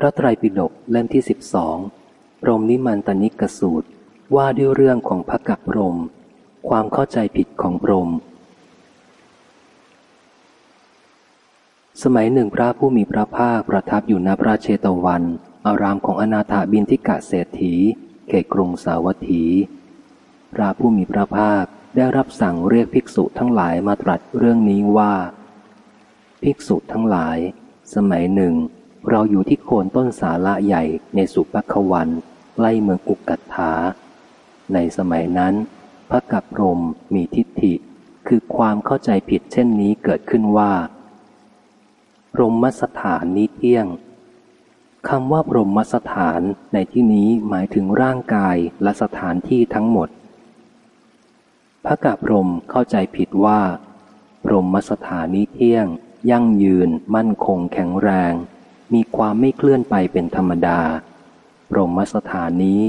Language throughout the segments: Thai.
พระไตรปิฎกเล่มที่สิบสองพรมนิมันตนิกสูตรว่าด้วยเรื่องของพระกับพรม ความเข้าใจผิดของพรม สมัยหนึ่งพระผู้มีพระภาคประทับอยู่ณพระเชตวัน อารามของอนาถาบินทิกะเศรษฐี เขตกรุงสาวัตถี พระผู้มีพระภาคได้รับสั่งเรียกภิกษุทั้งหลายมาตรัสเรื่องนี้ว่า ภิกษุทั้งหลาย สมัยหนึ่ง เราอยู่ที่โคนต้นสาละใหญ่ในสุปัควันใกล้เมืองอุกกัตถา ในสมัยนั้น พระกับรมมีทิฏฐิ คือความเข้าใจผิดเช่นนี้เกิดขึ้นว่า พรหมสถานนี้เที่ยงคำว่าพรหมสถานในที่นี้หมายถึงร่างกายและสถานที่ทั้งหมด พระกับรมเข้าใจผิดว่า พรหมสถานนี้เที่ยง ยั่งยืน มั่นคงแข็งแรง มีความไม่เคลื่อนไปเป็นธรรมดา พรหมสถานนี้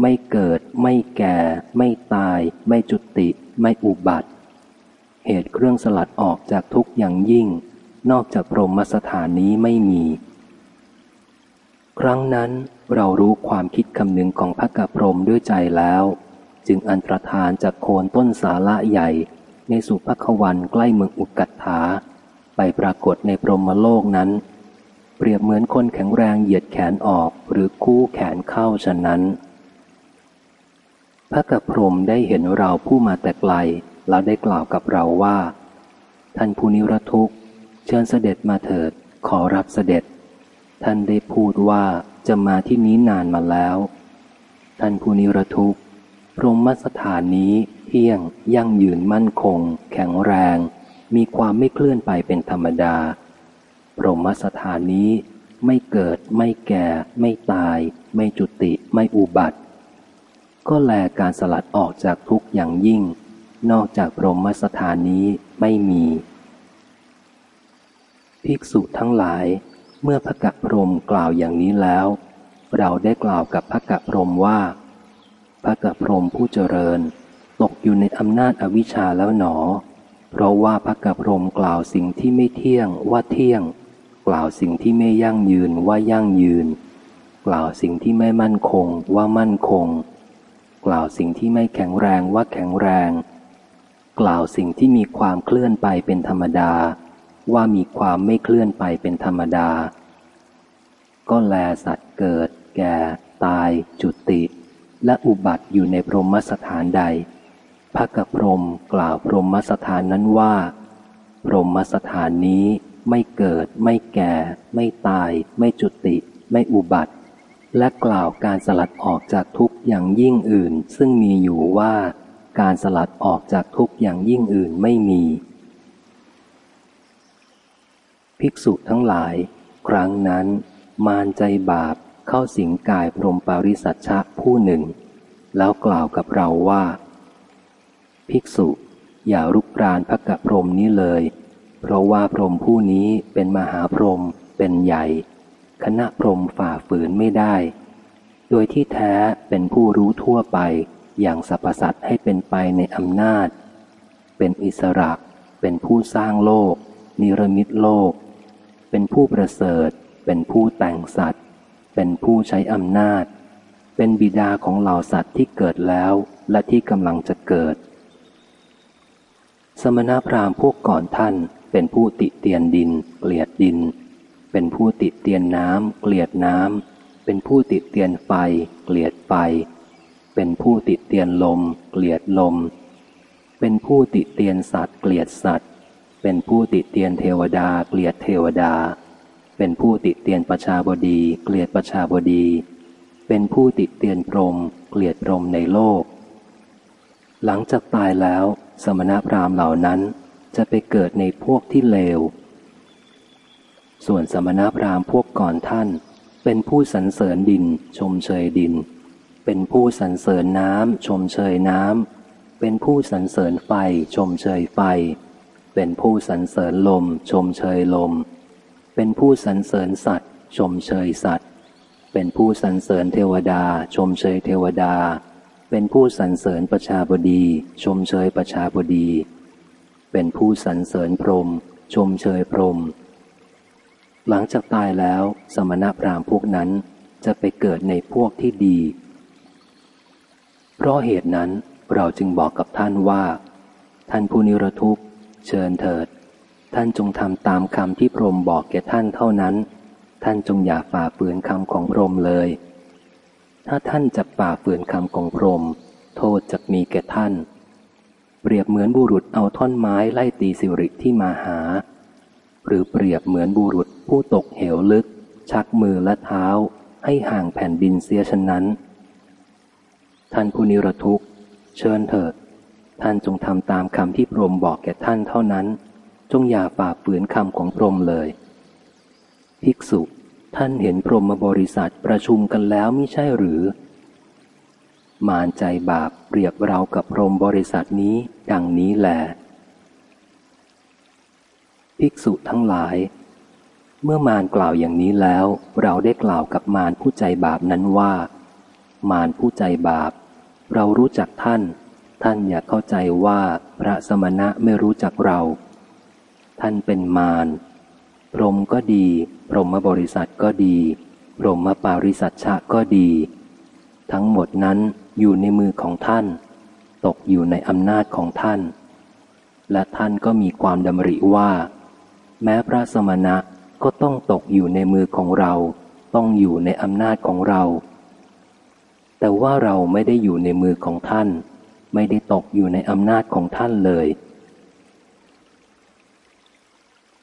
ไม่เกิด ไม่แก่ ไม่ตาย ไม่จุติ ไม่อุบัติ เหตุเครื่องสลัดออกจากทุกอย่างยิ่ง นอกจากพรหมสถานนี้ไม่มี ครั้งนั้นเรารู้ความคิดคำนึงของพระกับพรมด้วยใจแล้ว จึงอันตรธานจากโคนต้นสาละใหญ่ ในสุภควันใกล้เมืองอุกัตถาไปปรากฏในพรหมโลกนั้น เปรียบเหมือนคนแข็งแรงเหยียดแขนออกหรือคู่แขนเข้าฉะนั้น พระกับพรมได้เห็นเราผู้มาแต่ไกล แล้วได้กล่าวกับเราว่า ท่านผู้นิรทุกข์เชิญเสด็จมาเถิด ขอรับเสด็จ ท่านได้พูดว่าจะมาที่นี้นานมาแล้ว ท่านผู้นิรทุกข์พรหมสถานนี้เที่ยง ยั่งยืนมั่นคง แข็งแรง มีความไม่เคลื่อนไปเป็นธรรมดา รมสถานนี้ ไม่เกิดไม่แก่ ไม่ตาย ไม่จุติ ไม่อุบัติ ก็แลการสลัดออกจากทุกอย่างยิ่ง นอกจากพรหมสถานนี้ไม่มี ภิกษุทั้งหลาย เมื่อพระกะพรมกล่าวอย่างนี้แล้ว เราได้กล่าวกับพระกะพรมว่าพระกะพรมผู้เจริญ ตกอยู่ในอำนาจอวิชชาแล้วหนอ เพราะว่าพระกะพรมกล่าวสิ่งที่ไม่เที่ยงว่าเที่ยง กล่าวสิ่งที่ไม่ยั่งยืนว่ายั่งยืน กล่าวสิ่งที่ไม่มั่นคงว่ามั่นคง กล่าวสิ่งที่ไม่แข็งแรงว่าแข็งแรง กล่าวสิ่งที่มีความเคลื่อนไปเป็นธรรมดา ว่ามีความไม่เคลื่อนไปเป็นธรรมดา ก็แลสัตว์เกิด แก่ ตาย จุติ และอุบัติอยู่ในพรหมสถานใดพระกับพรหมกล่าวพรหมสถานนั้นว่า พรหมสถานนี้ ไม่เกิด ไม่แก่ ไม่ตาย ไม่จุติ ไม่อุบัติ และกล่าวการสลัดออกจากทุกอย่างยิ่งอื่น ซึ่งมีอยู่ว่าการสลัดออกจากทุกอย่างยิ่งอื่นไม่มี ภิกษุทั้งหลาย ครั้งนั้น มารใจบาปเข้าสิงกายพรมปาริสัชชะผู้หนึ่ง แล้วกล่าวกับเราว่า ภิกษุอย่ารุกรานพระกะพรมนี้เลย เพราะว่าพรหมผู้นี้เป็นมหาพรหมเป็นใหญ่ คณะพรหมฝ่าฝืนไม่ได้ โดยที่แท้เป็นผู้รู้ทั่วไปอย่างสรรพสัตว์ให้เป็นไปในอำนาจ เป็นอิสระ เป็นผู้สร้างโลก นิรมิตโลก เป็นผู้ประเสริฐ เป็นผู้แต่งสัตว์ เป็นผู้ใช้อำนาจ เป็นบิดาของเหล่าสัตว์ที่เกิดแล้วและที่กำลังจะเกิด สมณพราหมณ์พวกก่อนท่าน เป็นผู้ติเตียนดิน เกลียดดิน เป็นผู้ติเตียนน้ำ เกลียดน้ำ เป็นผู้ติเตียนไฟ เกลียดไฟ เป็นผู้ติเตียนลม เกลียดลม เป็นผู้ติเตียนสัตว์ เกลียดสัตว์ เป็นผู้ติเตียนเทวดา เกลียดเทวดา เป็นผู้ติเตียนประชาบดี เกลียดประชาบดี เป็นผู้ติเตียนพรหม เกลียดพรหมในโลก หลังจากตายแล้ว สมณพราหมณ์เหล่านั้น จะไปเกิดในพวกที่เลว ส่วนสมณพราหมณ์พวกก่อนท่าน เป็นผู้สรรเสริญดิน ชมเชยดิน เป็นผู้สรรเสริญน้ำชมเชยน้ำ เป็นผู้สรรเสริญไฟ ชมเชยไฟ เป็นผู้สรรเสริญลม ชมเชยลม เป็นผู้สรรเสริญสัตว์ ชมเชยสัตว์ เป็นผู้สรรเสริญเทวดา ชมเชยเทวดา เป็นผู้สรรเสริญประชาบดี ชมเชยประชาบดี เป็นผู้สรรเสริญพรม ชมเชยพรม หลังจากตายแล้ว สมณพราหมณ์พวกนั้นจะไปเกิดในพวกที่ดี เพราะเหตุนั้นเราจึงบอกกับท่านว่า ท่านผู้นิรทุกข์ เชิญเถิด ท่านจงทำตามคำที่พรมบอกแก่ท่านเท่านั้น ท่านจงอย่าฝ่าฝืนคำของพรมเลย ถ้าท่านจะฝ่าฝืนคำของพรม โทษจะมีแก่ท่าน เปรียบเหมือนบุรุษเอาท่อนไม้ไล่ตีสิริที่มาหา หรือเปรียบเหมือนบุรุษผู้ตกเหวลึก ชักมือและเท้า ให้ห่างแผ่นดินเสียฉะนั้น ท่านผู้นิรทุกข์เชิญเถิด ท่านจงทำตามคำที่พรมบอกแก่ท่านเท่านั้น จงอย่าฝ่าฝืนคำของพรมเลย ภิกษุ ท่านเห็นพรหมบริษัทประชุมกันแล้วม่ใช่หรือ มารใจบาปเปรียบเรากับพรหมบริษัทนี้ดังนี้แหลภิกษุทั้งหลาย เมื่อมารกล่าวอย่างนี้แล้ว เราได้กล่าวกับมารผู้ใจบาปนั้นว่า มารผู้ใจบาป เรารู้จักท่าน ท่านอย่าเข้าใจว่าพระสมณะไม่รู้จักเรา ท่านเป็นมารพรหมก็ดี พรหมบริษัทก็ดี พรหมปาริสัชชะก็ดี ทั้งหมดนั้นอยู่ในมือของท่าน ตกอยู่ในอำนาจของท่าน และท่านก็มีความดำริว่า แม้พระสมณะก็ต้องตกอยู่ในมือของเรา ต้องอยู่ในอำนาจของเรา แต่ว่าเราไม่ได้อยู่ในมือของท่าน ไม่ได้ตกอยู่ในอำนาจของท่านเลย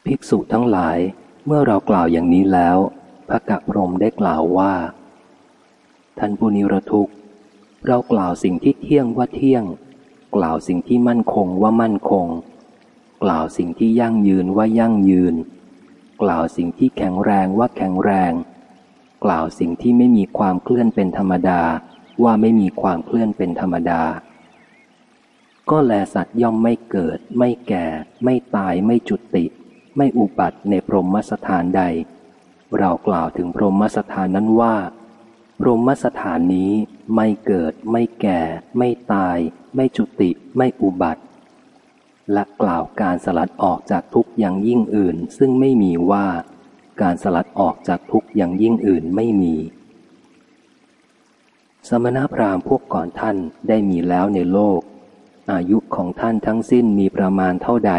ภิกษุทั้งหลายเมื่อเรากล่าวอย่างนี้แล้วพระกะพรมได้กล่าวว่า ท่านผู้นิรทุกข์ เรากล่าวสิ่งที่เที่ยงว่าเที่ยง กล่าวสิ่งที่มั่นคงว่ามั่นคง กล่าวสิ่งที่ยั่งยืนว่ายั่งยืน กล่าวสิ่งที่แข็งแรงว่าแข็งแรง กล่าวสิ่งที่ไม่มีความเคลื่อนเป็นธรรมดาว่าไม่มีความเคลื่อนเป็นธรรมดา ก็แลสัตว์ย่อมไม่เกิด ไม่แก่ ไม่ตายไม่จุติ ไม่อุบัติในพรหมสถานใด เรากล่าวถึงพรหมสถานนั้นว่า พรหมสถานนี้ไม่เกิด ไม่แก่ ไม่ตาย ไม่จุติ ไม่อุบัติ และกล่าวการสลัดออกจากทุกอย่างยิ่งอื่น ซึ่งไม่มีว่า การสลัดออกจากทุกอย่างยิ่งอื่นไม่มี สมณพราหมณ์พวกก่อนท่านได้มีแล้วในโลก อายุของท่านทั้งสิ้นมีประมาณเท่าใด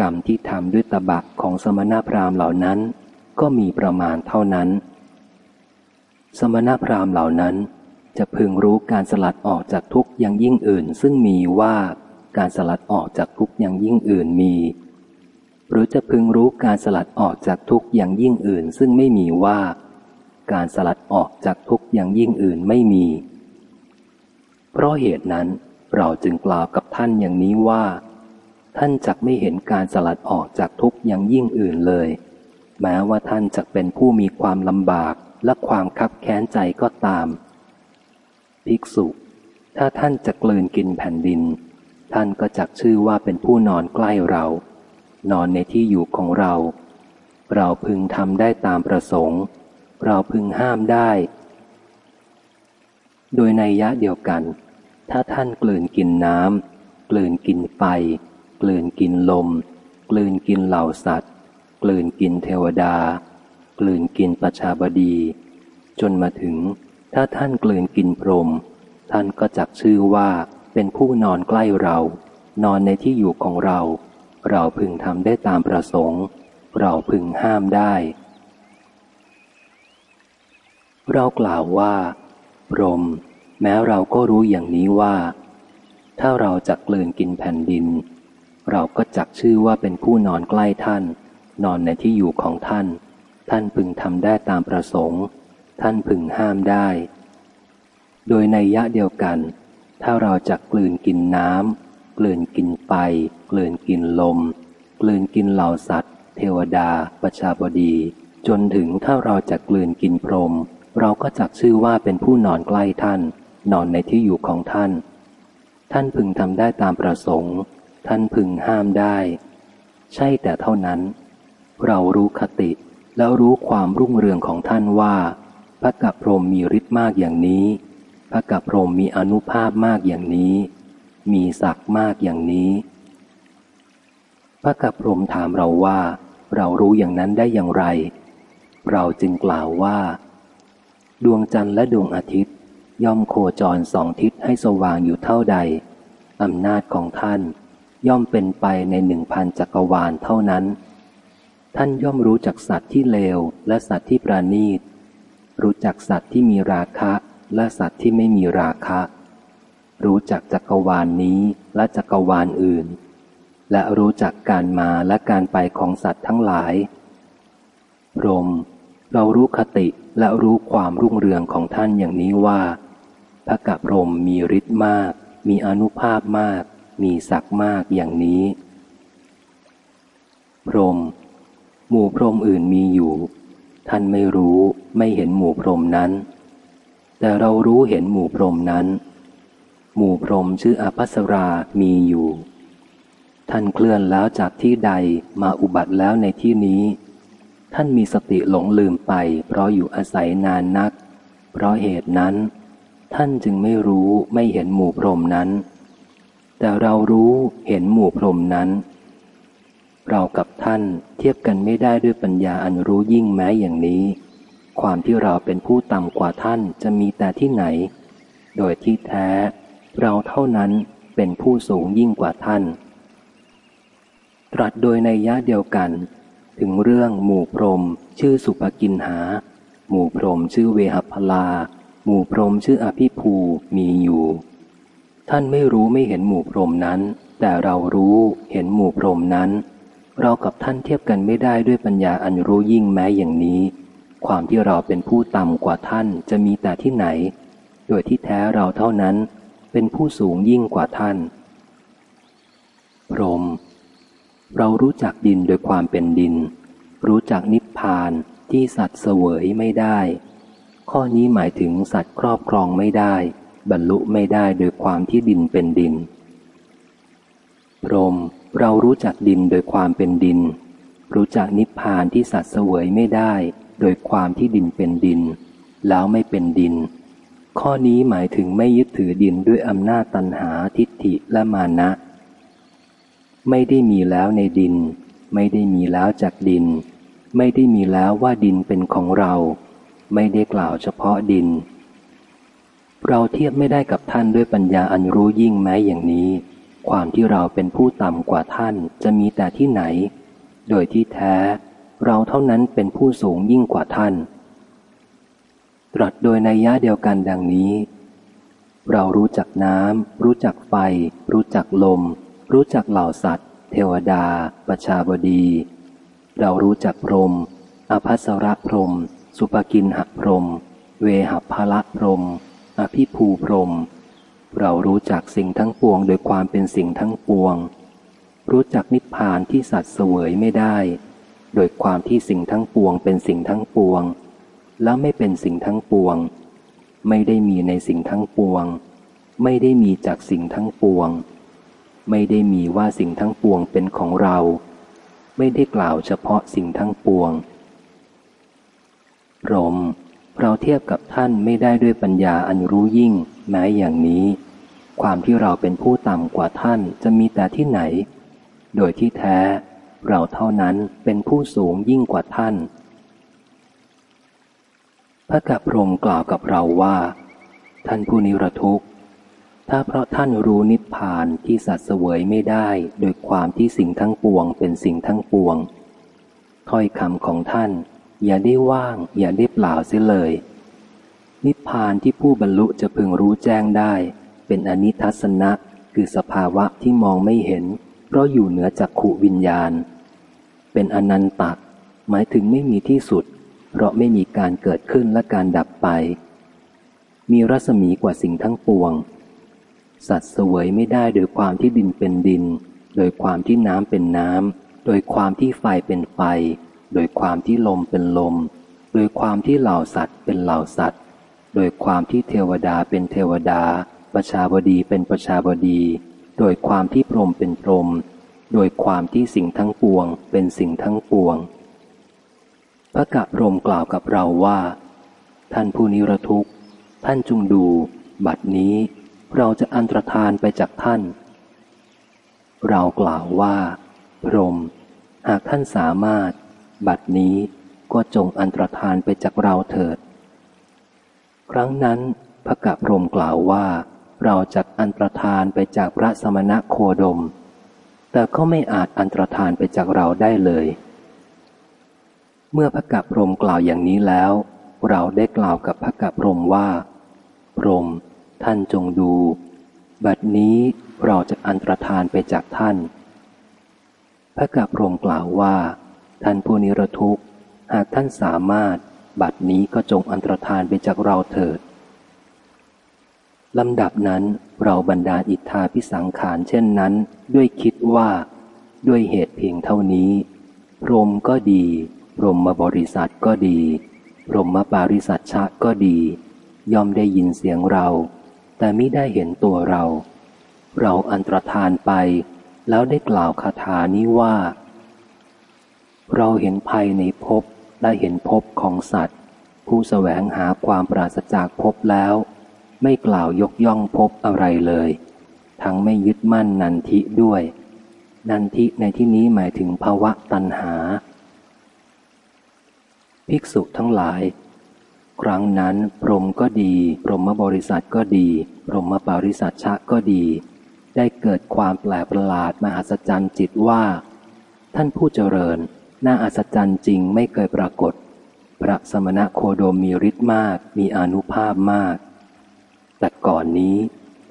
กรรมที่ทำด้วยตบะของสมณพราหมณ์เหล่านั้น ก็มีประมาณเท่านั้น สมณพราหมณ์เหล่านั้น จะพึงรู้การสลัดออกจากทุกอย่างยิ่งอื่น ซึ่งมีว่าการสลัดออกจากทุกอย่างยิ่งอื่นมี หรือจะพึงรู้การสลัดออกจากทุกอย่างยิ่งอื่น ซึ่งไม่มีว่า การสลัดออกจากทุกอย่างยิ่งอื่นไม่มี เพราะเหตุนั้นเราจึงกล่าวกับท่านอย่างนี้ว่า ท่านจักไม่เห็นการสลัดออกจากทุกอย่างยิ่งอื่นเลย แม้ว่าท่านจะเป็นผู้มีความลำบาก และความคับแค้นใจก็ตาม ภิกษุ ถ้าท่านจะกลืนกินแผ่นดิน ท่านก็จักชื่อว่าเป็นผู้นอนใกล้เรา นอนในที่อยู่ของเรา เราพึงทำได้ตามประสงค์ เราพึงห้ามได้ โดยในยะเดียวกัน ถ้าท่านกลืนกินน้ำกลืนกินไฟ กลืนกินลม กลืนกินเหล่าสัตว์ กลืนกินเทวดา กลืนกินประชาบดี จนมาถึง ถ้าท่านกลืนกินพรม ท่านก็จักชื่อว่าเป็นผู้นอนใกล้เรา นอนในที่อยู่ของเรา เราพึงทำได้ตามประสงค์ เราพึงห้ามได้ เรากล่าวว่าพรม แม้เราก็รู้อย่างนี้ว่า ถ้าเราจักกลืนกินแผ่นดิน เราก็จักชื่อว่าเป็นผู้นอนใกล้ท่าน นอนในที่อยู่ของท่าน ท่านพึงทำได้ตามประสงค์ ท่านพึงห้ามได้ โดยในยะเดียวกัน ถ้าเราจักลืนกินน้ำกลืนกินไฟกลืนกินลม กลืนกินเหล่าสัตว์ เทวดา ประชาบดี จนถึงถ้าเราจะกลืนกินพรหมเราก็จักชื่อว่าเป็นผู้นอนใกล้ท่าน นอนในที่อยู่ของท่าน ท่านพึงทำได้ตามประสงค์ ท่านพึงห้ามได้ ใช่แต่เท่านั้น เรารู้คติ แล้วรู้ความรุ่งเรืองของท่านว่า พระกัปพรมมีฤทธิ์มากอย่างนี้ พระกัปพรมมีอนุภาพมากอย่างนี้ มีศักดิ์มากอย่างนี้ พระกัปพรมถามเราว่า เรารู้อย่างนั้นได้อย่างไร เราจึงกล่าวว่า ดวงจันทร์และดวงอาทิตย์ ย่อมโคจรสองทิศให้สว่างอยู่เท่าใดอำนาจของท่าน ย่อมเป็นไปในหนึ่งพันจักรวาลเท่านั้น ท่านย่อมรู้จักสัตว์ที่เลวและสัตว์ที่ประณีต รู้จักสัตว์ที่มีราคะและสัตว์ที่ไม่มีราคะ รู้จักจักรวาลนนี้และจักรวาลอื่น และรู้จักการมาและการไปของสัตว์ทั้งหลาย รม เรารู้คติและรู้ความรุ่งเรืองของท่านอย่างนี้ว่าพระกับรมมีฤทธิ์มาก มีอนุภาพมาก มีศักดิ์มากอย่างนี้ พรม หมู่พรมอื่นมีอยู่ ท่านไม่รู้ไม่เห็นหมู่พรมนั้น แต่เรารู้เห็นหมู่พรมนั้น หมู่พรมชื่ออภัสรามีอยู่ ท่านเคลื่อนแล้วจากที่ใดมาอุบัติแล้วในที่นี้ ท่านมีสติหลงลืมไป เพราะอยู่อาศัยนานนัก เพราะเหตุนั้น ท่านจึงไม่รู้ไม่เห็นหมู่พรมนั้น แต่เรารู้เห็นหมู่พรมนั้น เรากับท่านเทียบกันไม่ได้ด้วยปัญญาอันรู้ยิ่งแม้อย่างนี้ ความที่เราเป็นผู้ต่ำกว่าท่านจะมีแต่ที่ไหน โดยที่แท้ เราเท่านั้นเป็นผู้สูงยิ่งกว่าท่าน ตรัสโดยในยะเดียวกัน ถึงเรื่องหมู่พรมชื่อสุภกินหา หมู่พรมชื่อเวหพลา หมู่พรมชื่ออภิภูมีอยู่ ท่านไม่รู้ไม่เห็นหมู่พรมนั้น แต่เรารู้เห็นหมู่พรมนั้น เรากับท่านเทียบกันไม่ได้ด้วยปัญญาอันรู้ยิ่งแม้อย่างนี้ ความที่เราเป็นผู้ต่ำกว่าท่านจะมีแต่ที่ไหน โดยที่แท้เราเท่านั้นเป็นผู้สูงยิ่งกว่าท่านพรมเรารู้จักดินโดยความเป็นดิน รู้จักนิพพานที่สัตว์เสวยไม่ได้ ข้อนี้หมายถึงสัตว์ครอบครองไม่ได้ บรรลุไม่ได้โดยความที่ดินเป็นดิน พรม เรารู้จักดินโดยความเป็นดิน รู้จักนิพพานที่สัตว์เสวยไม่ได้ โดยความที่ดินเป็นดิน แล้วไม่เป็นดิน ข้อนี้หมายถึงไม่ยึดถือดินด้วยอำนาจตันหาทิฏฐิและมานะ ไม่ได้มีแล้วในดิน ไม่ได้มีแล้วจากดิน ไม่ได้มีแล้วว่าดินเป็นของเรา ไม่ได้กล่าวเฉพาะดิน เราเทียบไม่ได้กับท่านด้วยปัญญาอันรู้ยิ่งแม้อย่างนี้ ความที่เราเป็นผู้ต่ำกว่าท่านจะมีแต่ที่ไหน โดยที่แท้ เราเท่านั้นเป็นผู้สูงยิ่งกว่าท่าน ตรัสโดยในยะเดียวกันดังนี้ เรารู้จักน้ำรู้จักไฟ รู้จักลม รู้จักเหล่าสัตว์ เทวดา ประชาบดี เรารู้จักพรม อภัสระพรม สุปกินหพรม เวหภละพรม อภิภูพรม เรารู้จักสิ่งทั้งปวงโดยความเป็นสิ่งทั้งปวง รู้จักนิพพานที่สัตว์เสวยไม่ได้ โดยความที่สิ่งทั้งปวงเป็นสิ่งทั้งปวง แล้วไม่เป็นสิ่งทั้งปวง ไม่ได้มีในสิ่งทั้งปวง ไม่ได้มีจากสิ่งทั้งปวง ไม่ได้มีว่าสิ่งทั้งปวงเป็นของเรา ไม่ได้กล่าวเฉพาะสิ่งทั้งปวงรมเราเทียบกับท่านไม่ได้ด้วยปัญญาอันรู้ยิ่งแม้อย่างนี้ ความที่เราเป็นผู้ต่ำกว่าท่านจะมีแต่ที่ไหน โดยที่แท้ เราเท่านั้นเป็นผู้สูงยิ่งกว่าท่าน พระกัพรมกล่าวกับเราว่า ท่านผู้นิรทุกข์ ถ้าเพราะท่านรู้นิพพานที่สัตว์เสวยไม่ได้โดยความที่สิ่งทั้งปวงเป็นสิ่งทั้งปวง ถ้อยคำของท่าน อย่าได้ว่าง อย่าได้เปล่าเสียเลย นิพพานที่ผู้บรรลุจะพึงรู้แจ้งได้ เป็นอนิทัศนะคือสภาวะที่มองไม่เห็น เพราะอยู่เหนือจักขุวิญญาณ เป็นอนันตะหมายถึงไม่มีที่สุด เพราะไม่มีการเกิดขึ้นและการดับไป มีรัศมีกว่าสิ่งทั้งปวง สัตว์เสวยไม่ได้โดยความที่ดินเป็นดิน โดยความที่น้ำเป็นน้ำโดยความที่ไฟเป็นไฟ โดยความที่ลมเป็นลม โดยความที่เหล่าสัตว์เป็นเหล่าสัตว์ โดยความที่เทวดาเป็นเทวดา ประชาบดีเป็นประชาบดี โดยความที่พรมเป็นพรม โดยความที่สิ่งทั้งปวง เป็นสิ่งทั้งปวง พระกะพรมกล่าวกับเราว่า ท่านผู้นิรทุกข์ ท่านจงดู บัดนี้เราจะอันตรธานไปจากท่าน เรากล่าวว่า พรม หากท่านสามารถ บัดนี้ก็จงอันตรธานไปจากเราเถิด ครั้งนั้นพระกะพรมกล่าวว่า เราจะอันตรธานไปจากพระสมณะโคดม แต่ก็ไม่อาจอันตรธานไปจากเราได้เลย เมื่อพระกะพรมกล่าวอย่างนี้แล้ว เราได้กล่าวกับพระกะพรมว่า พรม ท่านจงดู บัดนี้เราจะอันตรธานไปจากท่าน พระกะพรมกล่าวว่า ท่านผู้นิรทุกข์ หากท่านสามารถ บัดนี้ก็จงอันตรธานไปจากเราเถิด ลำดับนั้นเราบรรดาอิทธาพิสังขารเช่นนั้น ด้วยคิดว่า ด้วยเหตุเพียงเท่านี้พรมก็ดีพรมมาบริษัทก็ดีพรมมาปาริสัชชะก็ดี ย่อมได้ยินเสียงเรา แต่ไม่ได้เห็นตัวเรา เราอันตรธานไป แล้วได้กล่าวคาถานี้ว่า เราเห็นภัยในภพและเห็นภพของสัตว์ ผู้สแสวงหาความปราศจากภพแล้ว ไม่กล่าวยกย่องภพอะไรเลย ทั้งไม่ยึดมั่นนันทิด้วย นันทิในที่นี้หมายถึงภาวะตัณหา ภิกษุทั้งหลาย ครั้งนั้นพรมก็ดี พรหมบริษัทก็ดี พรหมปริสัชชะก็ดี ได้เกิดความแปลกประหลาดมหัศจรรย์จิตว่า ท่านผู้เจริญ น่าอัศจรรย์จริงไม่เคยปรากฏ พระสมณะโคโดมมีฤทธิ์มาก มีอนุภาพมาก แต่ก่อนนี้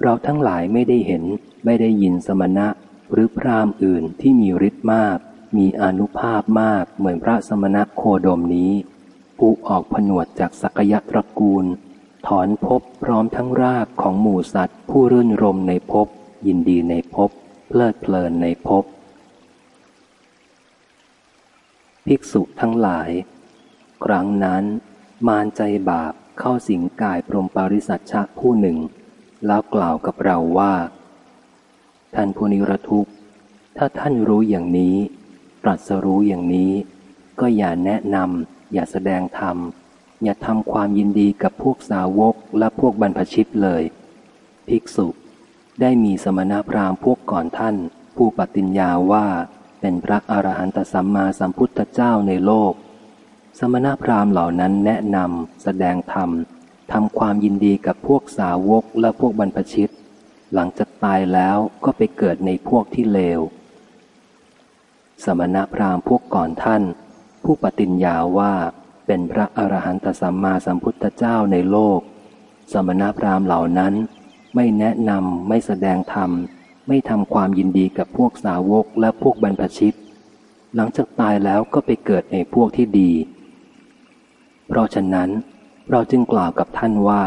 เราทั้งหลายไม่ได้เห็นไม่ได้ยินสมณะหรือพราหมณ์อื่นที่มีฤทธิ์มาก มีอนุภาพมากเหมือนพระสมณะโคโดมนี้ ผู้ออกผนวดจากสักยะตระกูล ถอนภพพร้อมทั้งรากของหมู่สัตว์ ผู้รื่นรมในภพยินดีในภพเพลิดเพลินในภพภิกษุทั้งหลาย ครั้งนั้น มารใจบาป เข้าสิงกายพรมปาริสัชชะผู้หนึ่ง แล้วกล่าวกับเราว่า ท่านผู้นิรทุกข์ ถ้าท่านรู้อย่างนี้ ตรัสรู้อย่างนี้ ก็อย่าแนะนำอย่าแสดงธรรม อย่าทำความยินดีกับพวกสาวกและพวกบรรพชิตเลย ภิกษุได้มีสมณพราหมณ์พวกก่อนท่าน ผู้ปฏิญญาว่าเป็นพระอรหันตสัมมาสัมพุทธเจ้าในโลก สมณพราหมณ์เหล่านั้นแนะนำแสดงธรรมทำความยินดีกับพวกสาวกและพวกบรรพชิต หลังจากตายแล้วก็ไปเกิดในพวกที่เลว สมณพราหมณ์พวกก่อนท่าน ผู้ปฏิญญาว่าเป็นพระอรหันตสัมมาสัมพุทธเจ้าในโลก สมณพราหมณ์เหล่านั้น ไม่แนะนำไม่แสดงธรรม ไม่ทำความยินดีกับพวกสาวกและพวกบรรพชิต หลังจากตายแล้วก็ไปเกิดในพวกที่ดี เพราะฉะนั้นเราจึงกล่าวกับท่านว่า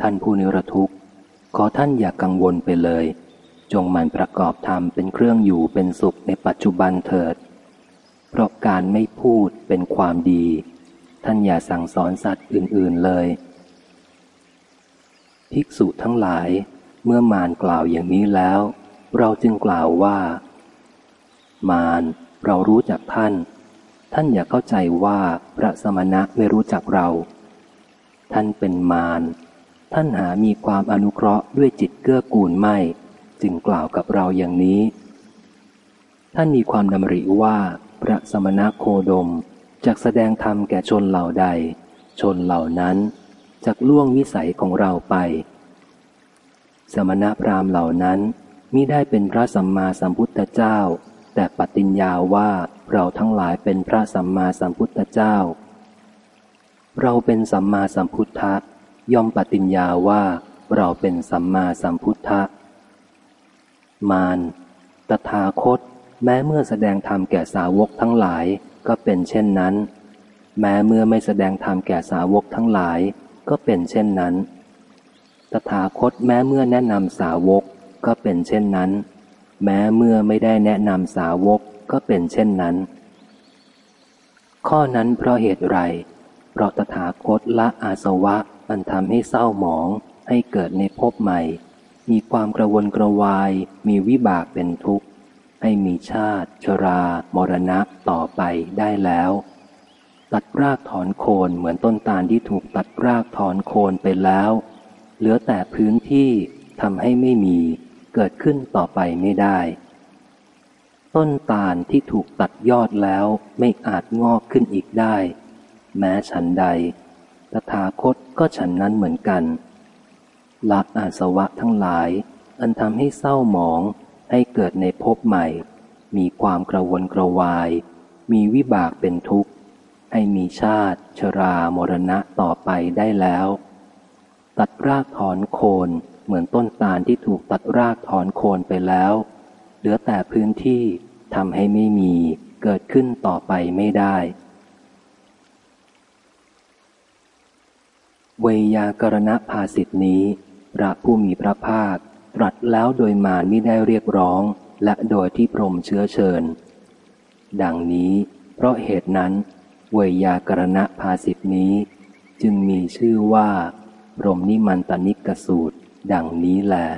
ท่านผู้นิรทุกข์ ขอท่านอย่ากกังวลไปเลย จงมันประกอบธรรมเป็นเครื่องอยู่เป็นสุขในปัจจุบันเถิด เพราะการไม่พูดเป็นความดี ท่านอย่าสั่งสอนสัตว์อื่นๆเลย ภิกษุทั้งหลาย เมื่อมารกล่าวอย่างนี้แล้ว เราจึงกล่าวว่า มารเรารู้จักท่าน ท่านอย่าเข้าใจว่าพระสมณะไม่รู้จักเรา ท่านเป็นมารท่านหามีความอนุเคราะห์ด้วยจิตเกื้อกูลไม่ จึงกล่าวกับเราอย่างนี้ ท่านมีความดำริว่าพระสมณะโคดมจะแสดงธรรมแก่ชนเหล่าใด ชนเหล่านั้นจะล่วงวิสัยของเราไป สมณะพราหมณ์เหล่านั้นมิได้เป็นพระสัมมาสัมพุทธเจ้า แต่ปฏิญญาว่าเราทั้งหลายเป็นพระสัมมาสัมพุทธเจ้า เราเป็นสัมมาสัมพุทธะย่อมปฏิญญาว่าเราเป็นสัมมาสัมพุทธะ มารตถาคต แม้เมื่อแสดงธรรมแก่สาวกทั้งหลายก็เป็นเช่นนั้น แม้เมื่อไม่แสดงธรรมแก่สาวกทั้งหลายก็เป็นเช่นนั้น ตถาคตแม้เมื่อแนะนำสาวกก็เป็นเช่นนั้น แม้เมื่อไม่ได้แนะนำสาวกก็เป็นเช่นนั้น ข้อนั้นเพราะเหตุไร เพราะตถาคตละอาสวะอันทำให้เศร้าหมอง ให้เกิดในภพใหม่ มีความกระวนกระวาย มีวิบากเป็นทุกข์ ให้มีชาติ ชรา มรณะต่อไปได้แล้ว ตัดรากถอนโคนเหมือนต้นตาลที่ถูกตัดรากถอนโคนไปแล้ว เหลือแต่พื้นที่ทำให้ไม่มี เกิดขึ้นต่อไปไม่ได้ ต้นตาลที่ถูกตัดยอดแล้วไม่อาจงอกขึ้นอีกได้ แม้ฉันใดตถาคตก็ฉันนั้นเหมือนกันละอาสวะทั้งหลาย อันทำให้เศร้าหมองให้เกิดในภพใหม่ มีความกระวนกระวาย มีวิบากเป็นทุกข์ ให้มีชาติ ชรามรณะต่อไปได้แล้ว ตัดรากถอนโคน เหมือนต้นตาลที่ถูกตัดรากถอนโคนไปแล้ว เหลือแต่พื้นที่ทำให้ไม่มีเกิดขึ้นต่อไปไม่ได้ เวยากรณภาสิทธินี้ พระผู้มีพระภาค ตรัสแล้วโดยมารไม่ได้เรียกร้อง และโดยที่พรมเชื้อเชิญ ดังนี้ เพราะเหตุนั้น เวยากรณภาสิทธินี้ จึงมีชื่อว่าพรมนิมันตนิกสูตร ดังนี้แหละ